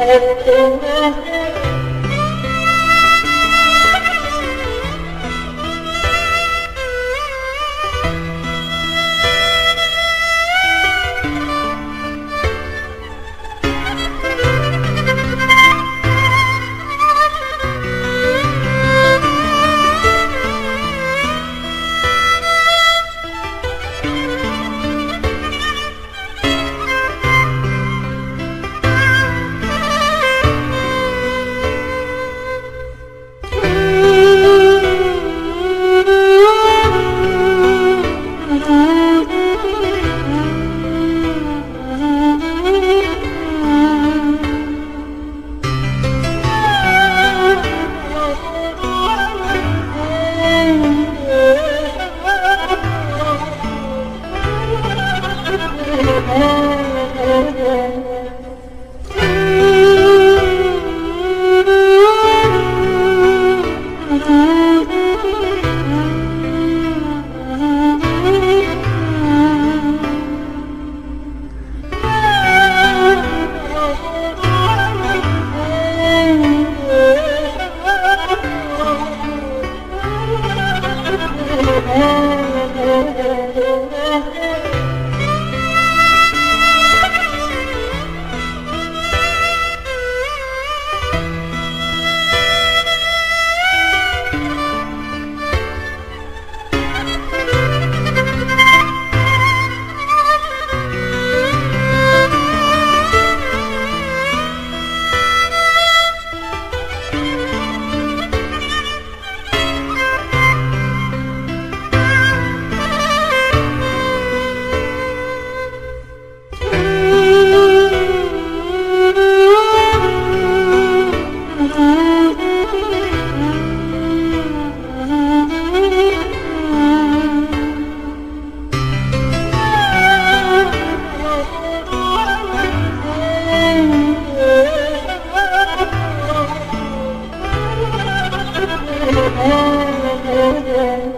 Thank you. Yeah. it.